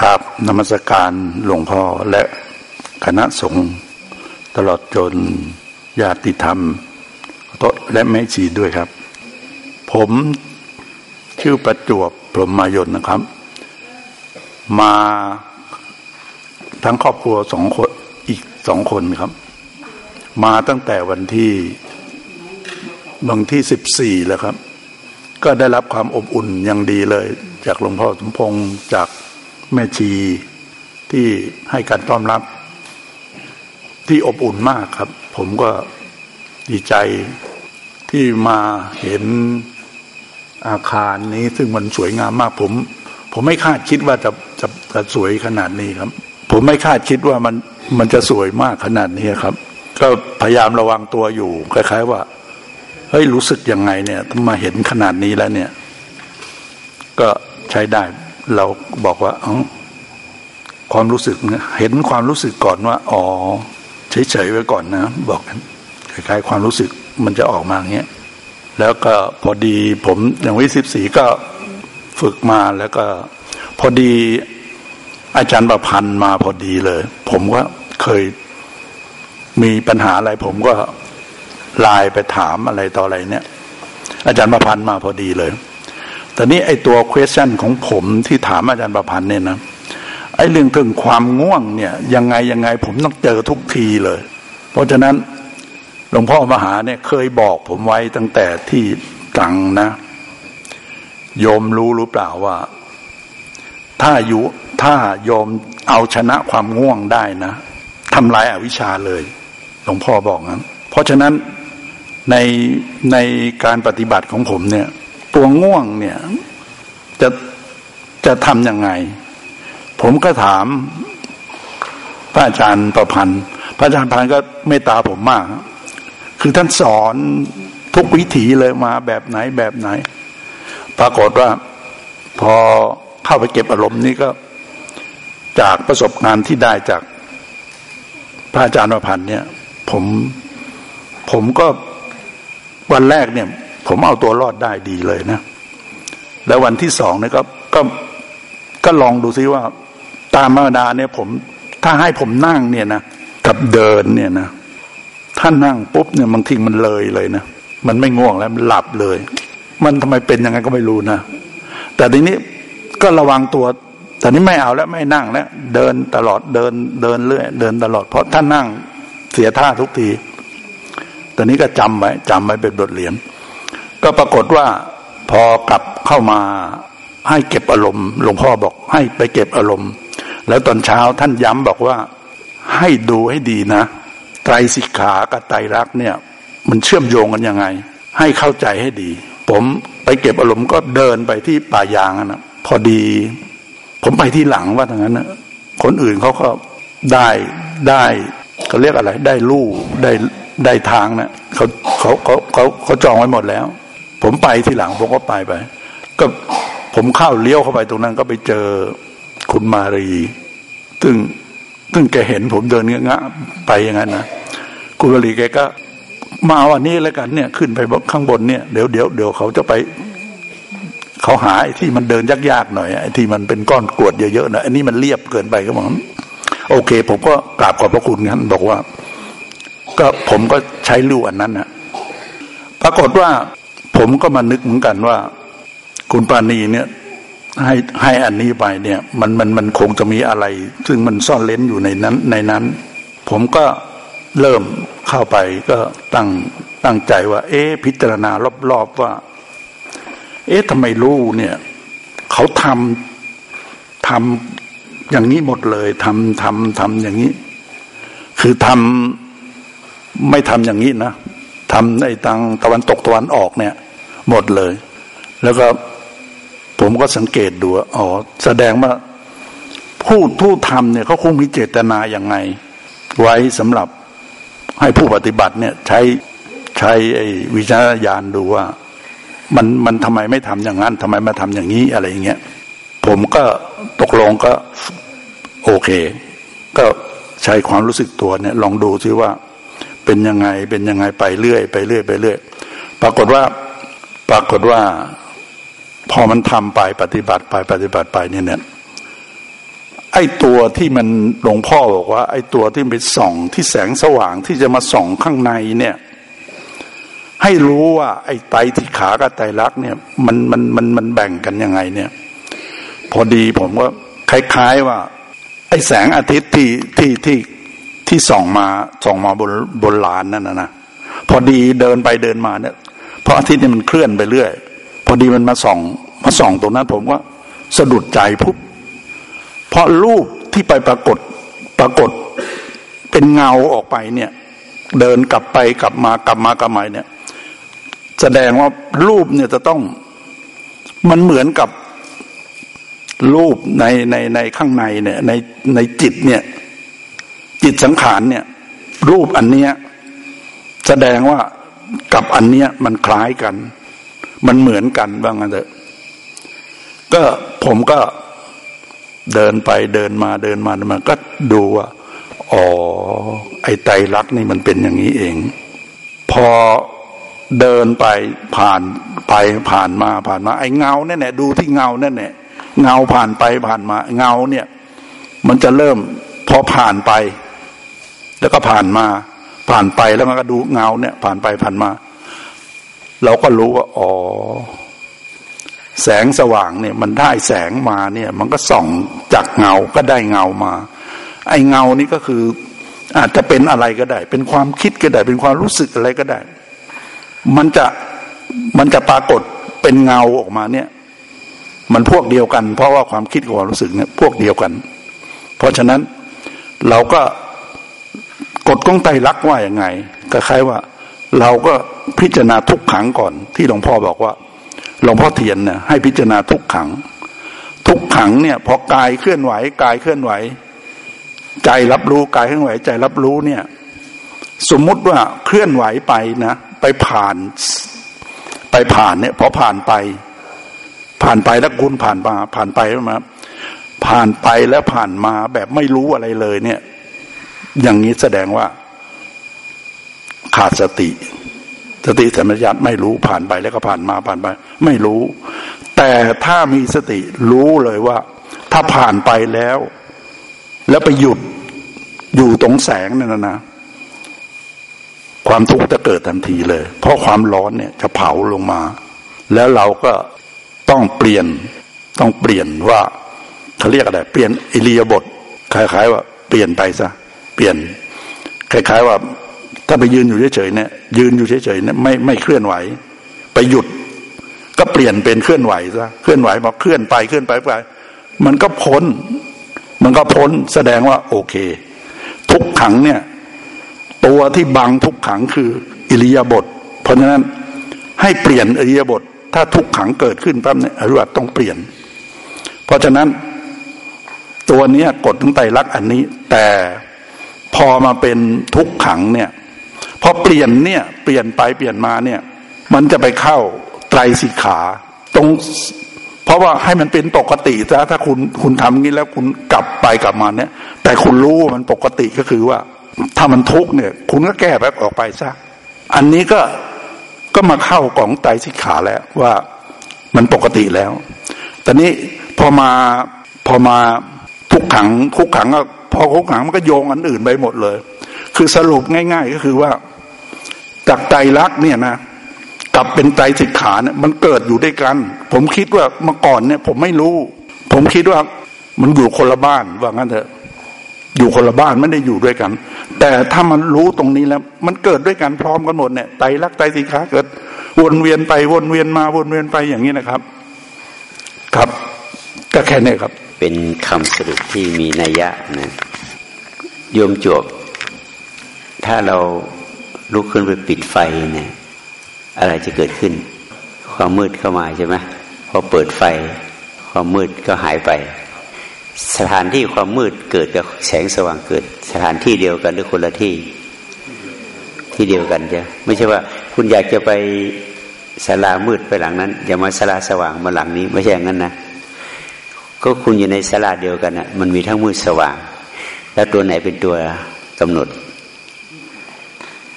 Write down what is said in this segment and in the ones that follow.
ครับนมัสการหลวงพ่อและคณะสงฆ์ตลอดจนญาติธรรมและแม่ชีด้วยครับ ผมชื่อประจวบพรหมายนนะครับ มาทั้งครอบครัวสองคนอีกสองคนครับ มาตั้งแต่วันที่วันที่สิบสี่แล้วครับ ก็ได้รับความอบอุ่นอย่างดีเลย จากหลวงพ่อสมพงษ์จาก แม่ชีที่ให้การต้อนรับ ที่อบอุ่นมากครับ ผมก็ดีใจที่มาเห็นอาคารนี้ ซึ่งมันสวยงามมาก ผม ผมไม่คาดคิดว่าจะจะจะสวยขนาดนี้ครับ ผมไม่คาดคิดว่ามันมันจะสวยมากขนาดนี้ครับ ก็พยายามระวังตัวอยู่คล้ายๆว่าเฮ้ยรู้สึกยังไงเนี่ยถ้ามาเห็นขนาดนี้แล้วเนี่ย ก็ใช้ได้ เราบอกว่าความรู้สึกเห็นความรู้สึกก่อนว่า อ๋อเฉยๆไว้ก่อนนะ บอกคล้ายๆความรู้สึกมันจะออกมาอย่างเงี้ยแล้วก็พอดีผมอย่างวิสิบสีก็ฝึกมาแล้วก็ พอดีอาจารย์ประพันธ์มาพอดีเลย ผมก็เคยมีปัญหาอะไร ผมก็ไลน์ไปถามอะไรต่ออะไรเนี่ย อาจารย์ประพันธ์มาพอดีเลย แต่นี้ไอตัว question ของผมที่ถามอาจารย์ประพันธ์เนี่ยนะไอเรื่องถึงความง่วงเนี่ยยังไงยังไงผมต้องเจอทุกทีเลย เพราะฉะนั้นหลวงพ่อมหาเนี่ยเคยบอกผมไว้ตั้งแต่ที่ตังนะ โยมรู้หรือเปล่าว่า ถ้าอยู่ถ้าโยมเอาชนะความง่วงได้นะทำลายอาวิชชาเลย หลวงพ่อบอกงั้น เพราะฉะนั้นในในการปฏิบัติของผมเนี่ย ตัวง่วงเนี่ย จะจะทำยังไง ผมก็ถามพระอาจารย์ประพันธ์ พระอาจารย์ประพันธ์ก็เมตตาผมมาก คือท่านสอนทุกวิถีเลยมาแบบไหนแบบไหน ปรากฏว่าพอเข้าไปเก็บอารมณ์นี่ก็จากประสบการณ์ที่ได้จากพระอาจารย์ประพันธ์เนี่ย ผมผมก็วันแรกเนี่ย ผมเอาตัวรอดได้ดีเลยนะ แล้ววันที่สองเนี่ยก็ก็ก็ลองดูซิว่า ตามธรรมดาเนี่ย ผมถ้าให้ผมนั่งเนี่ยนะกับเดินเนี่ยนะถ้านั่งปุ๊บเนี่ยบางทีมันเลยเลยนะมันไม่ง่วงแล้วมันหลับเลย มันทำไมเป็นยังไงก็ไม่รู้นะแต่ทีนี้ก็ระวังตัวแต่นี้ไม่เอาแล้วไม่นั่งแล้วเดินตลอดเดินเดินเรื่อยเดินตลอด เพราะถ้านั่งเสียท่าทุกทีตอนนี้ก็จำไว้จำไว้เป็นบทเรียน ก็ปรากฏว่าพอกลับเข้ามาให้เก็บอารมณ์หลวงพ่อบอกให้ไปเก็บอารมณ์ แล้วตอนเช้าท่านย้ำบอกว่า ให้ดูให้ดีนะ ไตรสิกขากับไตรรักเนี่ย มันเชื่อมโยงกันยังไง ให้เข้าใจให้ดี ผมไปเก็บอารมณ์ก็เดินไปที่ป่ายางนะพอดี ผมไปที่หลังว่าทางนั้นนะคนอื่นเขาก็ได้ได้เขาเรียกอะไร ได้ลู่ได้ได้ทางนะเขาเขาเขาเขาเขาจองไว้หมดแล้ว ผมไปทีหลังผมก็ไปไป ก็ผมเข้าเลี้ยวเข้าไปตรงนั้นก็ไปเจอคุณมารี ซึ่งซึ่งแกเห็นผมเดินเงี้ยไปอย่างนั้นนะคุณมารีแกก็มาวันนี้แล้วกันเนี่ย ขึ้นไปข้างบนเนี่ยเดี๋ยวเดี๋ยวเดี๋ยวเขาจะไป เขาหาไอ้ที่มันเดินยากๆหน่อยไอ้ที่มันเป็นก้อนกรวดเยอะๆนะอันนี้มันเรียบเกินไปก็บอกโอเค ผมก็กราบขอบพระคุณกันบอกว่า ก็ผมก็ใช้ลู่อันนั้นนะปรากฏว่า ผมก็มานึกเหมือนกันว่า คุณปานีเนี่ยให้ให้อันนี้ไปเนี่ย มันมันมันคงจะมีอะไร ซึ่งมันซ่อนเล้นอยู่ในนั้น ในนั้น ผมก็เริ่มเข้าไปก็ตั้งตั้งใจว่า เอ๊พิจารณารอบๆว่า เอ๊ะทำไมรู้เนี่ย เขาทำทำอย่างนี้หมดเลยทำทำทำอย่างนี้ คือทำไม่ทำอย่างนี้นะทำในทางตะวันตกตะวันออกเนี่ย หมดเลย แล้วก็ผมก็สังเกตดูอ๋อแสดงว่าผู้ผู้ทำเนี่ยเขาคงมีเจตนาอย่างไง ไว้สำหรับให้ผู้ปฏิบัติเนี่ยใช้ใช้ไอ้วิจารญาณดูว่า มันมันทำไมไม่ทำอย่างนั้นทำไมมาทำอย่างนี้อะไรอย่างเงี้ยผมก็ตกลงก็โอเค ก็ใช้ความรู้สึกตัวเนี่ย ลองดูซิว่า เป็นยังไงเป็นยังไงไปเรื่อย ไปเรื่อย ไปเรื่อย ปรากฏว่า ปรากฏว่า พอมันทำไปปฏิบัติไปปฏิบัติไปเนี่ยเนี่ยไอ้ตัวที่มันหลวงพ่อบอกว่า ไอ้ตัวที่เป็นส่องที่แสงสว่างที่จะมาส่องข้างในเนี่ย ให้รู้ว่า ไอ้ไตที่ขากับไตรักเนี่ยมันมันมันมันแบ่งกันยังไงเนี่ย พอดีผมก็คล้ายๆว่า ไอ้แสงอาทิตย์ที่ที่ที่ที่ส่องมาส่องมาบนบนลานนั่นนะนะพอดีเดินไปเดินมาเนี่ย เพราะอาทิตย์นี่มันเคลื่อนไปเรื่อย พอดีมันมาส่อง มาส่องตรงนั้น ผมก็สะดุดใจปุ๊บเพราะรูปที่ไปปรากฏปรากฏเป็นเงาออกไปเนี่ย เดินกลับไปกลับมากลับมากลับมาเนี่ย แสดงว่ารูปเนี่ยจะต้องมันเหมือนกับรูปในในในข้างในเนี่ย ในในจิตเนี่ย จิตสังขารเนี่ย รูปอันเนี้ย แสดงว่า กับอันเนี้ยมันคล้ายกัน มันเหมือนกันว่างั้นเถอะ ก็ผมก็เดินไปเดินมาเดินมามันก็ดูว่าอ๋อไอ้ไตรักนี่มันเป็นอย่างนี้เอง พอเดินไปผ่านไปผ่านมาผ่านมา ไอ้เงาเนี่ยแหละดูที่เงาเนี่ยแหละเงาผ่านไปผ่านมา เงาเนี่ย มันจะเริ่มพอผ่านไป แล้วก็ผ่านมา ผ่านไปแล้วมันก็ดูเงาเนี่ย ผ่านไปผ่านมา เราก็รู้ว่าอ๋อแสงสว่างเนี่ย มันได้แสงมาเนี่ย มันก็ส่องจากเงาก็ได้เงามา ไอ้เงานี่ก็คือ อาจจะเป็นอะไรก็ได้ เป็นความคิดก็ได้ เป็นความรู้สึกอะไรก็ได้ มันจะมันจะปรากฏเป็นเงาออกมาเนี่ย มันพวกเดียวกัน เพราะว่าความคิดกับความรู้สึกเนี่ย พวกเดียวกัน เพราะฉะนั้นเราก็ กดกงไตรักว่าอย่างไงก็คล้ายว่า เราก็พิจารณาทุกขังก่อน ที่หลวงพ่อบอกว่าหลวงพ่อเทียนเนี่ยให้พิจารณาทุกขัง ทุกขังเนี่ยพอกายเคลื่อนไหวกายเคลื่อนไหว ใจรับรู้กายเคลื่อนไหว ใจรับรู้เนี่ย สมมุติว่าเคลื่อนไหวไปนะไปผ่าน ไปผ่านเนี่ยพอผ่านไป ผ่านไปแล้วคุณผ่านมาผ่านไปมาผ่านไปแล้วผ่านมาแบบไม่รู้อะไรเลยเนี่ย อย่างนี้แสดงว่า ขาดสติ สติสัมปชัญญะไม่รู้ผ่านไปแล้วก็ผ่านมาผ่านไป ไม่รู้ แต่ถ้ามีสติรู้เลยว่า ถ้าผ่านไปแล้ว แล้วไปหยุดอยู่ตรงแสงนั่นนะความทุกข์จะเกิดทันทีเลย เพราะความร้อนเนี่ยจะเผาลงมา แล้วเราก็ต้องเปลี่ยนต้องเปลี่ยนว่าเขาเรียกอะไรเปลี่ยนอิริยบถคล้ายๆว่าเปลี่ยนไปซะ เปลี่ยนคล้ายๆว่า ถ้าไปยืนอยู่เฉยๆเนี่ย ยืนอยู่เฉยๆเนี่ยไม่ไม่เคลื่อนไหว ไปหยุด ก็เปลี่ยนเป็นเคลื่อนไหวซะเคลื่อนไหวมาเคลื่อนไปเคลื่อนไปไป มันก็พ้น มันก็พ้นแสดงว่า โอเค ทุกขังเนี่ย ตัวที่บังทุกขังคือ อิริยาบถเพราะฉะนั้นให้เปลี่ยนอิริยาบถถ้าทุกขังเกิดขึ้นปั๊บเนี่ยอริยบต้องเปลี่ยน เพราะฉะนั้นตัวนี้กดถึงไตรักอันนี้ แต่ พอมาเป็นทุกขังเนี่ยพอเปลี่ยนเนี่ยเปลี่ยนไปเปลี่ยนมาเนี่ย มันจะไปเข้าไตรสิกขาตรงเพราะว่าให้มันเป็นปกติซะถ้าคุณคุณทำงี้แล้วคุณกลับไปกลับมาเนี่ย แต่คุณรู้มันปกติก็คือว่า ถ้ามันทุกเนี่ย คุณก็แก้แบบออกไปซะอันนี้ก็ก็มาเข้ากล่องไตรสิกขาแล้วว่ามันปกติแล้วแต่นี้พอมาพอมาทุกขังทุกขังก็ พอทุกขังมันก็โยงอันอื่นไปหมดเลย คือสรุปง่าย ๆ ก็คือว่าจากใจรักเนี่ยนะกับเป็นใจสิกขาเนี่ยมันเกิดอยู่ด้วยกัน ผมคิดว่าเมื่อก่อนเนี่ย ผมไม่รู้ ผมคิดว่ามันอยู่คนละบ้านว่างั้นเถอะ อยู่คนละบ้านไม่ได้อยู่ด้วยกัน แต่ถ้ามันรู้ตรงนี้แล้ว มันเกิดด้วยกันพร้อมกันหมดเนี่ยใจรักใจสิกขาเกิด วนเวียนไปวนเวียนมาวนเวียนไปอย่างนี้นะครับ ครับก็แค่นี้ครับ เป็นคำสรุปที่มีนัยยะนะโยมจวบ ถ้าเราลุกขึ้นไปปิดไฟเนี่ยอะไรจะเกิดขึ้น ความมืดเข้ามาใช่ไหมพอเปิดไฟ ความมืดก็หายไป สถานที่ความมืดเกิดกับแสงสว่างเกิด สถานที่เดียวกันหรือคนละที่ ที่เดียวกันจ้ะไม่ใช่ว่า คุณอยากจะไปศาลามืดไปหลังนั้นอย่ามาศาลาสว่างมาหลังนี้ ไม่ใช่อย่างนั้นนะ ก็คุณอยู่ในศาลาเดียวกันนะมันมีทั้งมืดสว่าง แล้วตัวไหนเป็นตัวกำหนด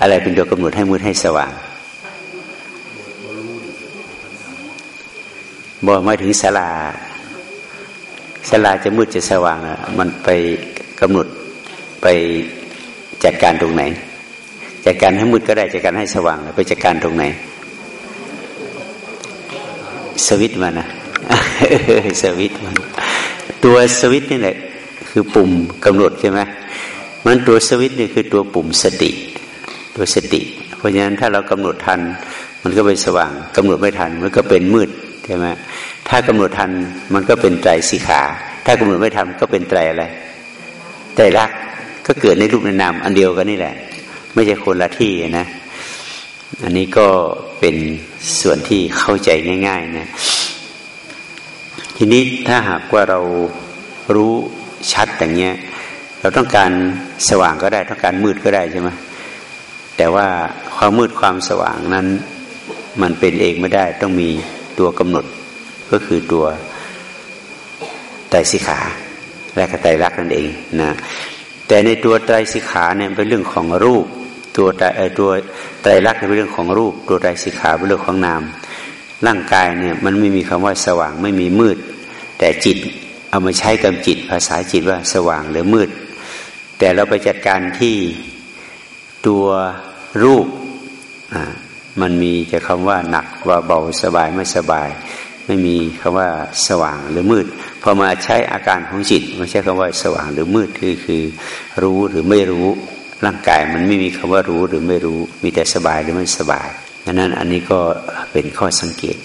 อะไรเป็นตัวกำหนดให้มืดให้สว่างบอกไม่ถึงศาลาศาลาจะมืดจะสว่างนะมันไปกำหนดไปจัดการตรงไหน จัดการให้มืดก็ได้จัดการให้สว่างไปจัดการตรงไหน สวิตมันนะสวิตมัน ตัวสวิตนี่แหละคือปุ่มกำหนดใช่ไหมมันตัวสวิตนี่คือตัวปุ่มสติ ตัวสติ เพราะฉะนั้นถ้าเรากำหนดทัน มันก็เป็นสว่างกำหนดไม่ทัน มันก็เป็นมืดใช่ไหมถ้ากำหนดทันมันก็เป็นไตรสิขา ถ้ากำหนดไม่ทันก็เป็นไตรอะไรไตรลักก็เกิดในรูปในนามอันเดียวกันนี่แหละ ไม่ใช่คนละที่นะ อันนี้ก็เป็นส่วนที่เข้าใจง่าย ๆ นะ ทีนี้ถ้าหากว่าเรารู้ชัดอย่างเงี้ย เราต้องการสว่างก็ได้ต้องการมืดก็ได้ใช่ไหมแต่ว่าความมืดความสว่างนั้น มันเป็นเองไม่ได้ ต้องมีตัวกำหนดก็คือตัวไตรสิขาและกไตรลักษณ์นั่นเองนะแต่ในตัวไตรสิขาเนี่ยเป็นเรื่องของรูป ตัวไตตัวไตรลักษณ์เป็นเรื่องของรูป ตัวไตรสิขาเป็นเรื่องของนามร่างกายเนี่ยมันไม่มีคำว่าสว่างไม่มีมืด แต่จิตเอามาใช้กับจิตภาษาจิตว่าสว่างหรือมืด แต่เราไปจัดการที่ตัวรูปมันมีแต่คำว่าหนักว่าเบาสบายไม่สบาย ไม่มีคำว่าสว่างหรือมืดพอมาใช้อาการของจิตมาใช้คำว่าสว่างหรือมืดคือคือรู้หรือไม่รู้ร่างกายมันไม่มีคำว่ารู้หรือไม่รู้ มีแต่สบายหรือไม่สบายดังนั้นอันนี้ก็เป็นข้อสังเกต